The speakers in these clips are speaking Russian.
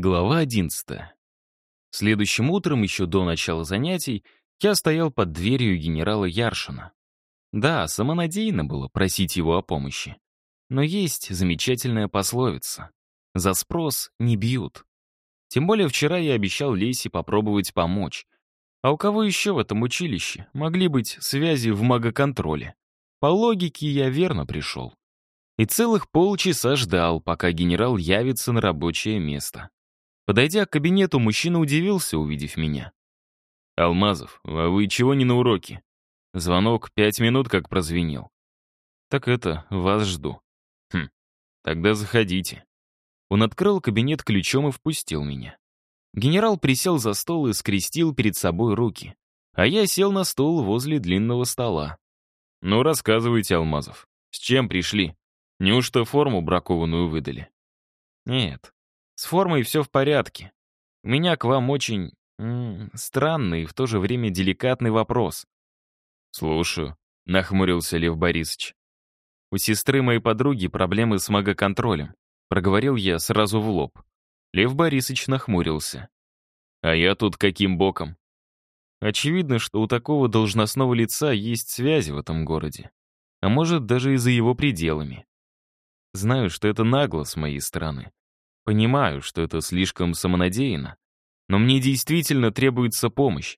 Глава 11. Следующим утром, еще до начала занятий, я стоял под дверью генерала Яршина. Да, самонадеянно было просить его о помощи. Но есть замечательная пословица. За спрос не бьют. Тем более вчера я обещал Лесе попробовать помочь. А у кого еще в этом училище могли быть связи в магоконтроле? По логике я верно пришел. И целых полчаса ждал, пока генерал явится на рабочее место. Подойдя к кабинету, мужчина удивился, увидев меня. «Алмазов, а вы чего не на уроке?» Звонок пять минут как прозвенел. «Так это, вас жду». «Хм, тогда заходите». Он открыл кабинет ключом и впустил меня. Генерал присел за стол и скрестил перед собой руки, а я сел на стол возле длинного стола. «Ну, рассказывайте, Алмазов, с чем пришли? Неужто форму бракованную выдали?» «Нет, с формой все в порядке. У меня к вам очень странный и в то же время деликатный вопрос. «Слушаю», — нахмурился Лев Борисович. «У сестры моей подруги проблемы с магоконтролем», — проговорил я сразу в лоб. Лев Борисович нахмурился. «А я тут каким боком?» Очевидно, что у такого должностного лица есть связи в этом городе. А может, даже и за его пределами. Знаю, что это нагло с моей стороны. Понимаю, что это слишком самонадеянно, но мне действительно требуется помощь,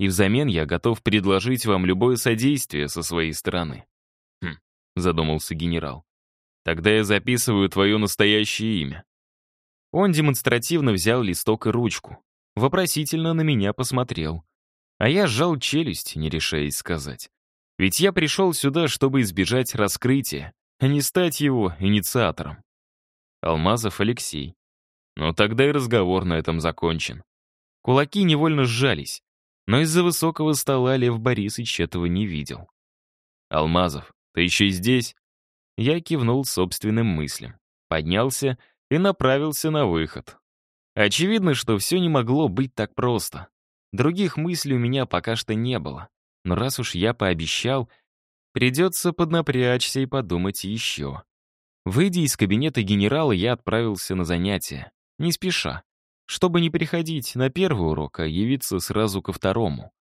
и взамен я готов предложить вам любое содействие со своей стороны. Хм, задумался генерал. Тогда я записываю твое настоящее имя. Он демонстративно взял листок и ручку, вопросительно на меня посмотрел. А я сжал челюсть, не решаясь сказать. Ведь я пришел сюда, чтобы избежать раскрытия, а не стать его инициатором. Алмазов Алексей. Но тогда и разговор на этом закончен. Кулаки невольно сжались, но из-за высокого стола Лев Борисович этого не видел. «Алмазов, ты еще и здесь?» Я кивнул собственным мыслям, поднялся и направился на выход. Очевидно, что все не могло быть так просто. Других мыслей у меня пока что не было. Но раз уж я пообещал, придется поднапрячься и подумать еще. Выйдя из кабинета генерала, я отправился на занятия, не спеша, чтобы не приходить на первый урок, а явиться сразу ко второму.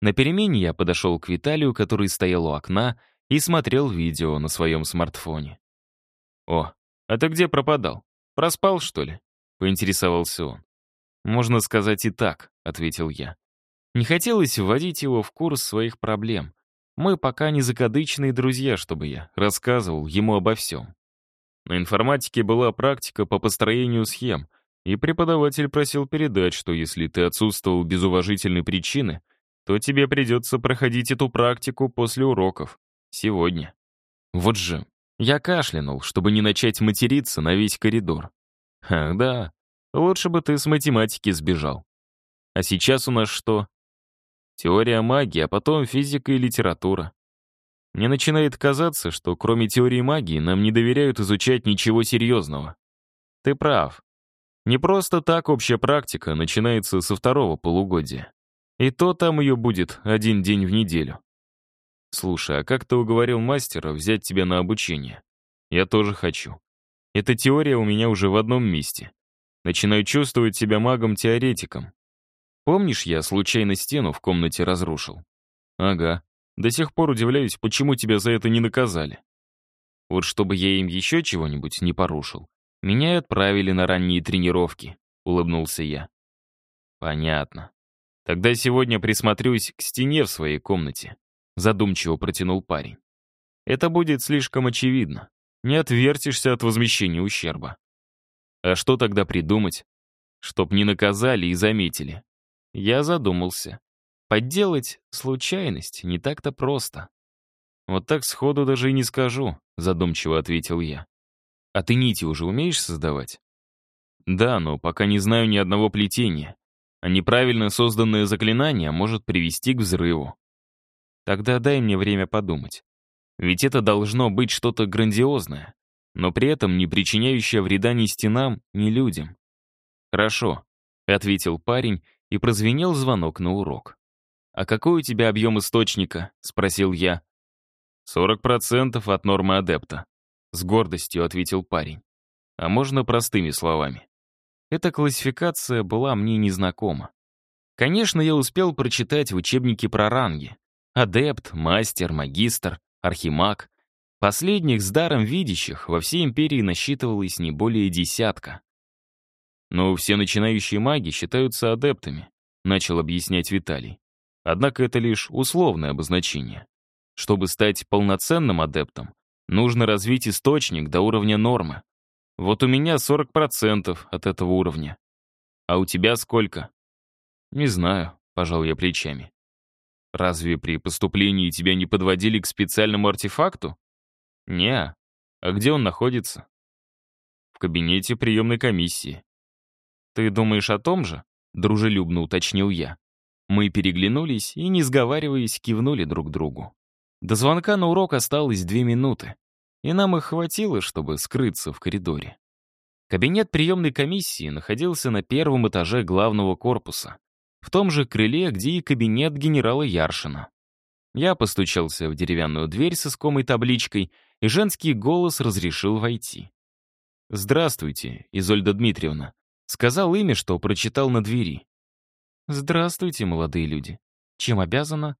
На перемене я подошел к Виталию, который стоял у окна и смотрел видео на своем смартфоне. «О, а ты где пропадал? Проспал, что ли?» — поинтересовался он. «Можно сказать и так», — ответил я. Не хотелось вводить его в курс своих проблем. Мы пока не закадычные друзья, чтобы я рассказывал ему обо всем. На информатике была практика по построению схем, и преподаватель просил передать, что если ты отсутствовал без уважительной причины, то тебе придется проходить эту практику после уроков. Сегодня. Вот же. Я кашлянул, чтобы не начать материться на весь коридор. Ах, да. Лучше бы ты с математики сбежал. А сейчас у нас что? Теория магии, а потом физика и литература. Мне начинает казаться, что кроме теории магии нам не доверяют изучать ничего серьезного. Ты прав. Не просто так общая практика начинается со второго полугодия. И то там ее будет один день в неделю. Слушай, а как ты уговорил мастера взять тебя на обучение? Я тоже хочу. Эта теория у меня уже в одном месте. Начинаю чувствовать себя магом-теоретиком. Помнишь, я случайно стену в комнате разрушил? Ага. До сих пор удивляюсь, почему тебя за это не наказали. Вот чтобы я им еще чего-нибудь не порушил, меня и отправили на ранние тренировки, улыбнулся я. Понятно. Тогда сегодня присмотрюсь к стене в своей комнате, задумчиво протянул парень. Это будет слишком очевидно. Не отвертишься от возмещения ущерба. А что тогда придумать? Чтоб не наказали и заметили. Я задумался. Подделать случайность не так-то просто. Вот так сходу даже и не скажу, задумчиво ответил я. А ты нити уже умеешь создавать? Да, но пока не знаю ни одного плетения. А неправильно созданное заклинание может привести к взрыву. Тогда дай мне время подумать. Ведь это должно быть что-то грандиозное, но при этом не причиняющее вреда ни стенам, ни людям. «Хорошо», — ответил парень, и прозвенел звонок на урок. «А какой у тебя объем источника?» — спросил я. «Сорок процентов от нормы адепта», — с гордостью ответил парень. «А можно простыми словами?» эта классификация была мне незнакома. Конечно, я успел прочитать в учебнике про ранги. Адепт, мастер, магистр, архимаг. Последних с даром видящих во всей империи насчитывалось не более десятка. Но все начинающие маги считаются адептами, начал объяснять Виталий. Однако это лишь условное обозначение. Чтобы стать полноценным адептом, нужно развить источник до уровня нормы. Вот у меня 40% от этого уровня. А у тебя сколько? Не знаю, пожал я плечами. Разве при поступлении тебя не подводили к специальному артефакту? Не. А где он находится? В кабинете приемной комиссии. Ты думаешь о том же? Дружелюбно уточнил я. Мы переглянулись и, не сговариваясь, кивнули друг другу. До звонка на урок осталось две минуты, и нам их хватило, чтобы скрыться в коридоре. Кабинет приемной комиссии находился на первом этаже главного корпуса в том же крыле, где и кабинет генерала Яршина. Я постучался в деревянную дверь с искомой табличкой, и женский голос разрешил войти. «Здравствуйте, Изольда Дмитриевна», — сказал имя, что прочитал на двери. «Здравствуйте, молодые люди. Чем обязана?»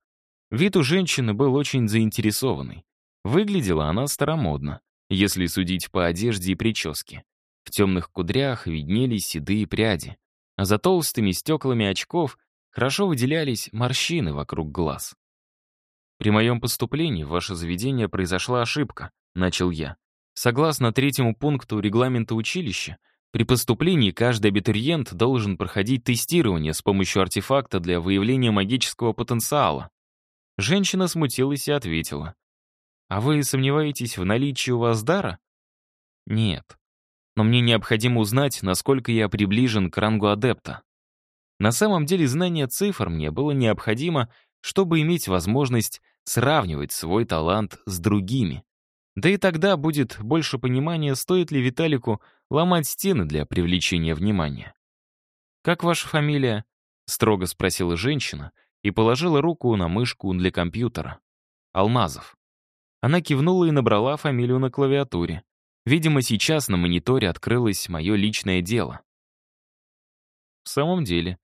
Вид у женщины был очень заинтересованный. Выглядела она старомодно, если судить по одежде и прическе. В темных кудрях виднелись седые пряди а за толстыми стеклами очков хорошо выделялись морщины вокруг глаз. «При моем поступлении в ваше заведение произошла ошибка», — начал я. Согласно третьему пункту регламента училища, при поступлении каждый абитуриент должен проходить тестирование с помощью артефакта для выявления магического потенциала. Женщина смутилась и ответила. «А вы сомневаетесь в наличии у вас дара?» «Нет но мне необходимо узнать, насколько я приближен к рангу адепта. На самом деле знание цифр мне было необходимо, чтобы иметь возможность сравнивать свой талант с другими. Да и тогда будет больше понимания, стоит ли Виталику ломать стены для привлечения внимания. «Как ваша фамилия?» — строго спросила женщина и положила руку на мышку для компьютера. «Алмазов». Она кивнула и набрала фамилию на клавиатуре. Видимо, сейчас на мониторе открылось мое личное дело. В самом деле,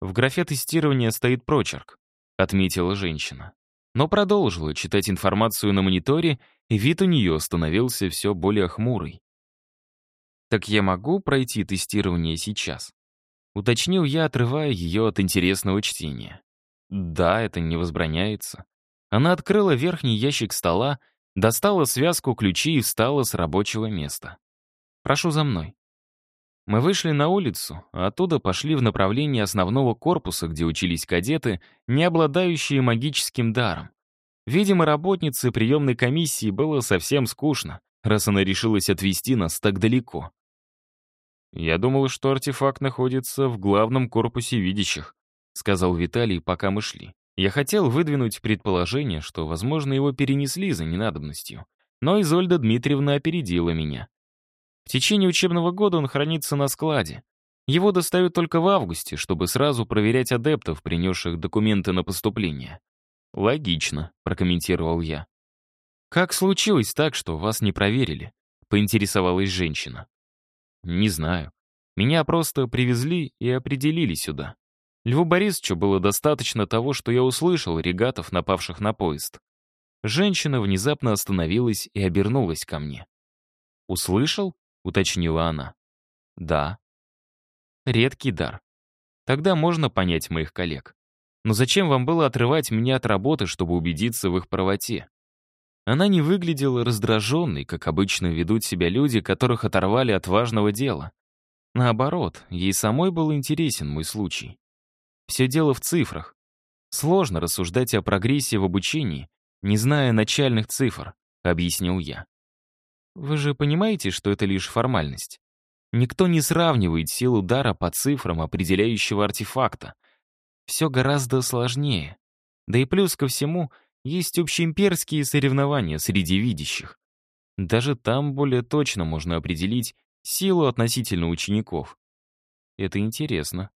в графе тестирования стоит прочерк, отметила женщина. Но продолжила читать информацию на мониторе, и вид у нее становился все более хмурый. «Так я могу пройти тестирование сейчас?» Уточнил я, отрывая ее от интересного чтения. «Да, это не возбраняется». Она открыла верхний ящик стола Достала связку ключей и встала с рабочего места. «Прошу за мной». Мы вышли на улицу, а оттуда пошли в направлении основного корпуса, где учились кадеты, не обладающие магическим даром. Видимо, работнице приемной комиссии было совсем скучно, раз она решилась отвезти нас так далеко. «Я думал, что артефакт находится в главном корпусе видящих», сказал Виталий, пока мы шли. Я хотел выдвинуть предположение, что, возможно, его перенесли за ненадобностью. Но Изольда Дмитриевна опередила меня. В течение учебного года он хранится на складе. Его достают только в августе, чтобы сразу проверять адептов, принесших документы на поступление. «Логично», — прокомментировал я. «Как случилось так, что вас не проверили?» — поинтересовалась женщина. «Не знаю. Меня просто привезли и определили сюда. Льву Борисовичу было достаточно того, что я услышал регатов, напавших на поезд. Женщина внезапно остановилась и обернулась ко мне. «Услышал?» — уточнила она. «Да». «Редкий дар. Тогда можно понять моих коллег. Но зачем вам было отрывать меня от работы, чтобы убедиться в их правоте?» Она не выглядела раздраженной, как обычно ведут себя люди, которых оторвали от важного дела. Наоборот, ей самой был интересен мой случай. Все дело в цифрах. Сложно рассуждать о прогрессе в обучении, не зная начальных цифр, объяснил я. Вы же понимаете, что это лишь формальность. Никто не сравнивает силу дара по цифрам определяющего артефакта. Все гораздо сложнее. Да и плюс ко всему, есть общеимперские соревнования среди видящих. Даже там более точно можно определить силу относительно учеников. Это интересно.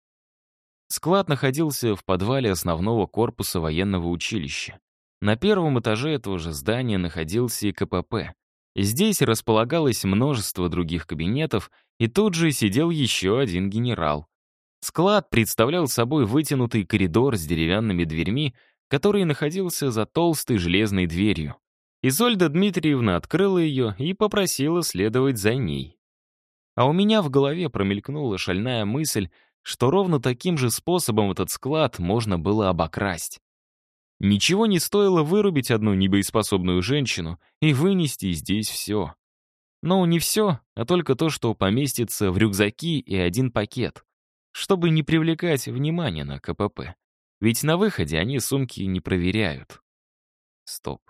Склад находился в подвале основного корпуса военного училища. На первом этаже этого же здания находился и КПП. Здесь располагалось множество других кабинетов, и тут же сидел еще один генерал. Склад представлял собой вытянутый коридор с деревянными дверьми, который находился за толстой железной дверью. Изольда Дмитриевна открыла ее и попросила следовать за ней. А у меня в голове промелькнула шальная мысль, что ровно таким же способом этот склад можно было обокрасть. Ничего не стоило вырубить одну небоеспособную женщину и вынести здесь все. Но не все, а только то, что поместится в рюкзаки и один пакет, чтобы не привлекать внимания на КПП. Ведь на выходе они сумки не проверяют. Стоп.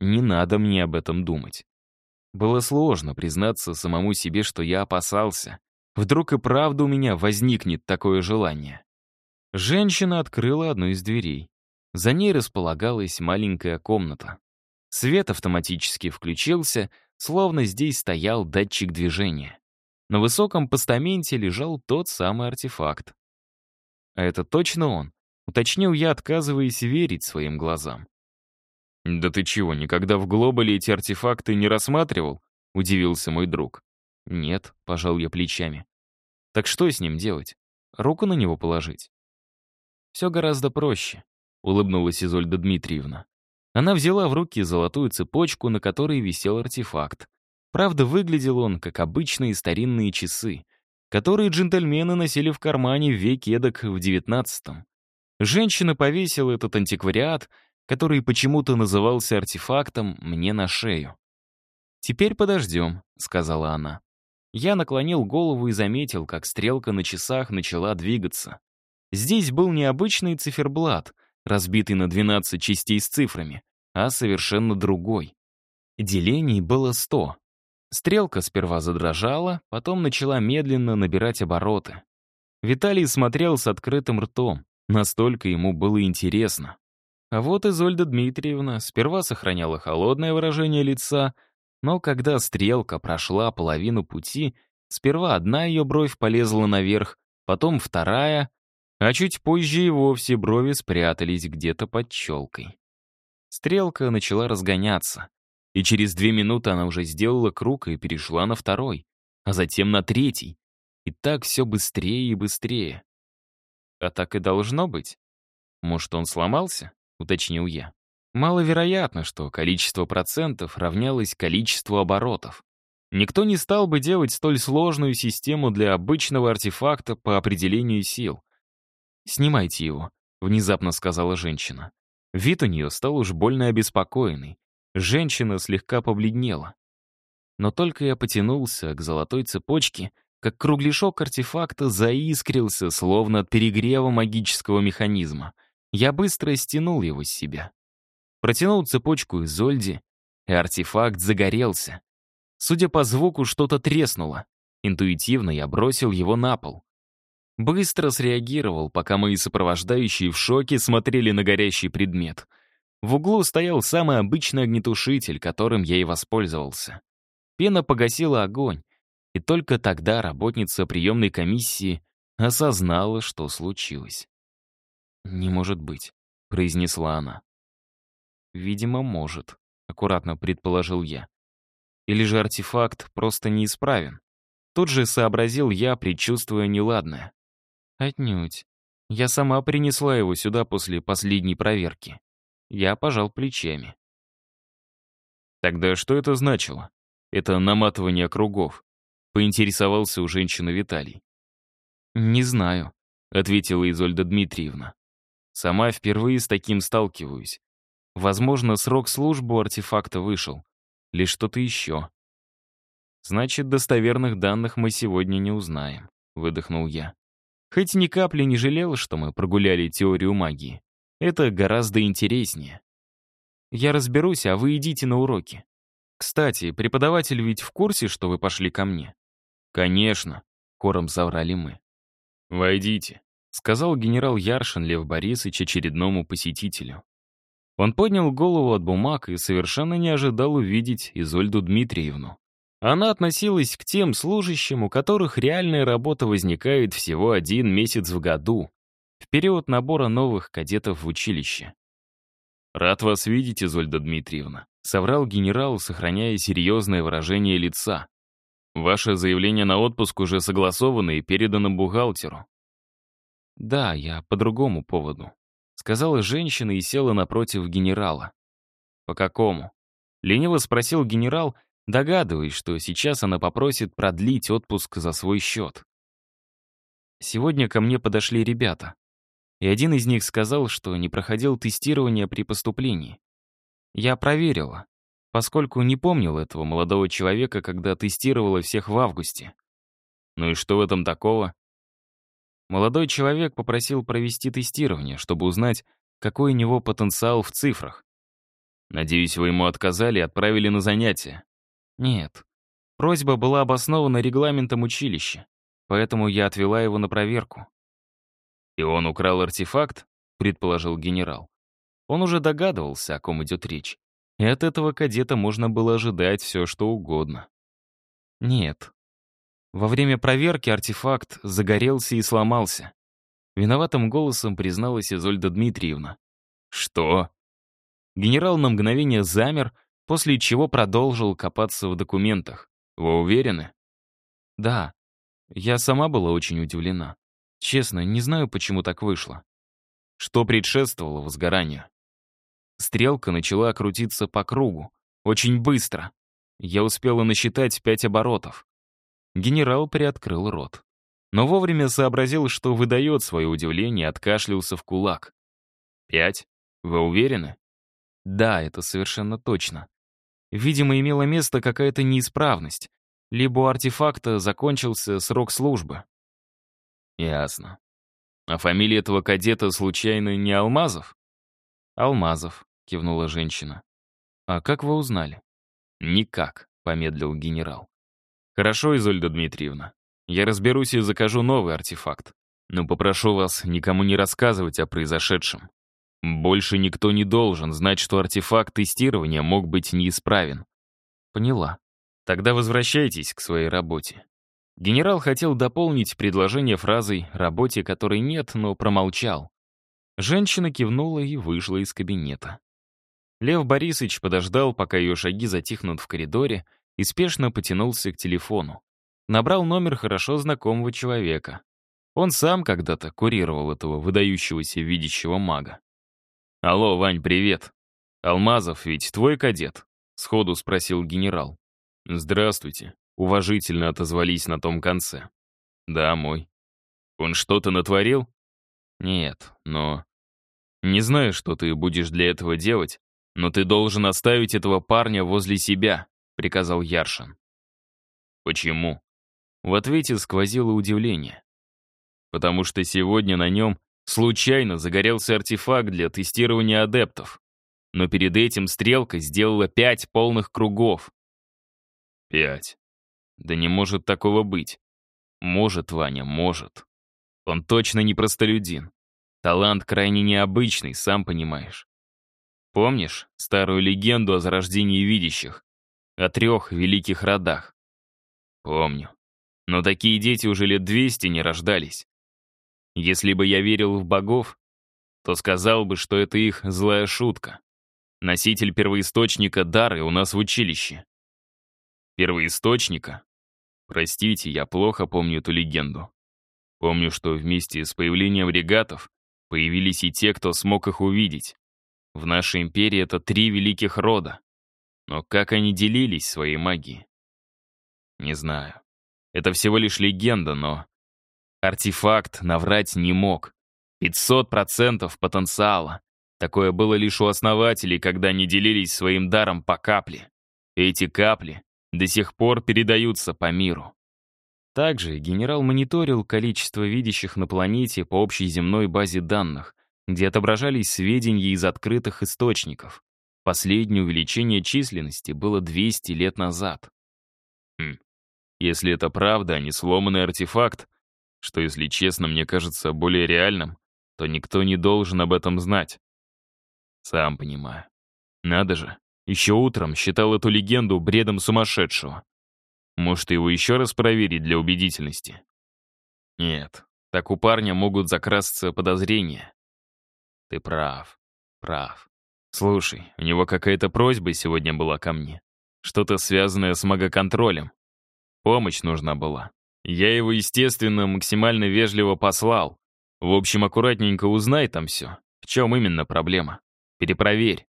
Не надо мне об этом думать. Было сложно признаться самому себе, что я опасался. Вдруг и правда у меня возникнет такое желание. Женщина открыла одну из дверей. За ней располагалась маленькая комната. Свет автоматически включился, словно здесь стоял датчик движения. На высоком постаменте лежал тот самый артефакт. А это точно он? Уточнил я, отказываясь верить своим глазам. «Да ты чего, никогда в глобале эти артефакты не рассматривал?» — удивился мой друг. «Нет», — пожал я плечами. «Так что с ним делать? Руку на него положить?» «Все гораздо проще», — улыбнулась Изольда Дмитриевна. Она взяла в руки золотую цепочку, на которой висел артефакт. Правда, выглядел он, как обычные старинные часы, которые джентльмены носили в кармане в веке эдак в девятнадцатом. Женщина повесила этот антиквариат который почему-то назывался артефактом, мне на шею. «Теперь подождем», — сказала она. Я наклонил голову и заметил, как стрелка на часах начала двигаться. Здесь был необычный циферблат, разбитый на 12 частей с цифрами, а совершенно другой. Делений было 100. Стрелка сперва задрожала, потом начала медленно набирать обороты. Виталий смотрел с открытым ртом, настолько ему было интересно. А вот Изольда Дмитриевна сперва сохраняла холодное выражение лица, но когда стрелка прошла половину пути, сперва одна ее бровь полезла наверх, потом вторая, а чуть позже и вовсе брови спрятались где-то под челкой. Стрелка начала разгоняться, и через две минуты она уже сделала круг и перешла на второй, а затем на третий. И так все быстрее и быстрее. А так и должно быть. Может, он сломался? уточнил я. Маловероятно, что количество процентов равнялось количеству оборотов. Никто не стал бы делать столь сложную систему для обычного артефакта по определению сил. «Снимайте его», — внезапно сказала женщина. Вид у нее стал уж больно обеспокоенный. Женщина слегка побледнела. Но только я потянулся к золотой цепочке, как кругляшок артефакта заискрился, словно от перегрева магического механизма. Я быстро стянул его с себя. Протянул цепочку из Зольди, и артефакт загорелся. Судя по звуку, что-то треснуло. Интуитивно я бросил его на пол. Быстро среагировал, пока мои сопровождающие в шоке смотрели на горящий предмет. В углу стоял самый обычный огнетушитель, которым я и воспользовался. Пена погасила огонь, и только тогда работница приемной комиссии осознала, что случилось. «Не может быть», — произнесла она. «Видимо, может», — аккуратно предположил я. «Или же артефакт просто неисправен?» Тут же сообразил я, предчувствуя неладное. «Отнюдь. Я сама принесла его сюда после последней проверки». Я пожал плечами. «Тогда что это значило? Это наматывание кругов?» — поинтересовался у женщины Виталий. «Не знаю», — ответила Изольда Дмитриевна. Сама впервые с таким сталкиваюсь. Возможно, срок службы артефакта вышел. Или что-то еще. Значит, достоверных данных мы сегодня не узнаем, выдохнул я. Хоть ни капли не жалел, что мы прогуляли теорию магии. Это гораздо интереснее. Я разберусь, а вы идите на уроки. Кстати, преподаватель ведь в курсе, что вы пошли ко мне? Конечно, хором соврали мы. Войдите, сказал генерал Яршин Лев Борисович очередному посетителю. Он поднял голову от бумаг и совершенно не ожидал увидеть Изольду Дмитриевну. Она относилась к тем служащим, у которых реальная работа возникает всего один месяц в году, в период набора новых кадетов в училище. «Рад вас видеть, Изольда Дмитриевна», Соврал генерал, сохраняя серьезное выражение лица. Ваше заявление на отпуск уже согласовано и передано бухгалтеру. Да, я по другому поводу. Сказала женщина и села напротив генерала. По какому? Лениво спросил генерал, догадываясь, что сейчас она попросит продлить отпуск за свой счет. Сегодня ко мне подошли ребята, и один из них сказал, что не проходил тестирование при поступлении. Я проверила, поскольку не помнил этого молодого человека, когда тестировала всех в августе. Ну и что в этом такого? Молодой человек попросил провести тестирование, чтобы узнать, какой у него потенциал в цифрах. Надеюсь, вы ему отказали и отправили на занятия. Нет. Просьба была обоснована регламентом училища, поэтому я отвела его на проверку. «И он украл артефакт?» — предположил генерал. Он уже догадывался, о ком идет речь. И от этого кадета можно было ожидать все, что угодно. Нет. Во время проверки артефакт загорелся и сломался. Виноватым голосом призналась Изольда Дмитриевна. «Что?» Генерал на мгновение замер, после чего продолжил копаться в документах. «Вы уверены?» «Да. Я сама была очень удивлена. Честно, не знаю, почему так вышло. Что предшествовало возгоранию? Стрелка начала крутиться по кругу. Очень быстро. Я успела насчитать пять оборотов. Генерал приоткрыл рот. Но вовремя сообразил, что выдает свое удивление, откашлялся в кулак. «Пять? Вы уверены?» «Да, это совершенно точно. Видимо, имела место какая-то неисправность. Либо у артефакта закончился срок службы. Ясно. А фамилия этого кадета случайно не Алмазов? Алмазов, кивнула женщина. А как вы узнали? Никак, помедлил генерал. Хорошо, Изольда Дмитриевна. Я разберусь и закажу новый артефакт. Но попрошу вас никому не рассказывать о произошедшем. Больше никто не должен знать, что артефакт тестирования мог быть неисправен. Поняла. Тогда возвращайтесь к своей работе. Генерал хотел дополнить предложение фразой «работе которой нет», но промолчал. Женщина кивнула и вышла из кабинета. Лев Борисович подождал, пока ее шаги затихнут в коридоре, и спешно потянулся к телефону. Набрал номер хорошо знакомого человека. Он сам когда-то курировал этого выдающегося видящего мага. «Алло, Вань, привет. Алмазов ведь твой кадет?» — сходу спросил генерал. «Здравствуйте», Уважительно отозвались на том конце. «Да, мой». «Он что-то натворил?» «Нет, но...» «Не знаю, что ты будешь для этого делать, но ты должен оставить этого парня возле себя», — приказал Яршин. «Почему?» В ответе сквозило удивление. «Потому что сегодня на нем случайно загорелся артефакт для тестирования адептов, но перед этим стрелка сделала пять полных кругов». «Пять. Да не может такого быть. Может, Ваня, может. Он точно не простолюдин. Талант крайне необычный, сам понимаешь. Помнишь старую легенду о зарождении видящих? О трех великих родах? Помню. Но такие дети уже лет двести не рождались. Если бы я верил в богов, то сказал бы, что это их злая шутка. Носитель первоисточника дары у нас в училище. Первоисточника? Простите, я плохо помню эту легенду. Помню, что вместе с появлением регатов появились и те, кто смог их увидеть. В нашей империи это три великих рода. Но как они делились своей магией? Не знаю. Это всего лишь легенда, но... Артефакт наврать не мог. 500% потенциала. Такое было лишь у основателей, когда они делились своим даром по капле. Эти капли до сих пор передаются по миру. Также генерал мониторил количество видящих на планете по общей земной базе данных, где отображались сведения из открытых источников. Последнее увеличение численности было 200 лет назад. Хм. Если это правда, а не сломанный артефакт, что, если честно, мне кажется более реальным, то никто не должен об этом знать. Сам понимаю. Надо же, еще утром считал эту легенду бредом сумасшедшего. Может, его еще раз проверить для убедительности? Нет, так у парня могут закрасться подозрения. Ты прав, прав. Слушай, у него какая-то просьба сегодня была ко мне. Что-то связанное с магоконтролем. Помощь нужна была. Я его, естественно, максимально вежливо послал. В общем, аккуратненько узнай там все. В чем именно проблема. Перепроверь.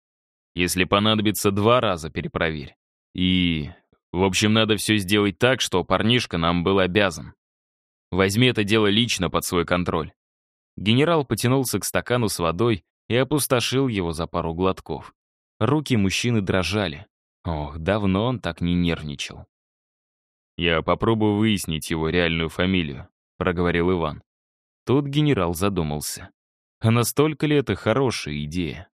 Если понадобится два раза, перепроверь. И... В общем, надо все сделать так, что парнишка нам был обязан. Возьми это дело лично под свой контроль. Генерал потянулся к стакану с водой и опустошил его за пару глотков. Руки мужчины дрожали. Ох, давно он так не нервничал. «Я попробую выяснить его реальную фамилию», — проговорил Иван. Тут генерал задумался. А настолько ли это хорошая идея?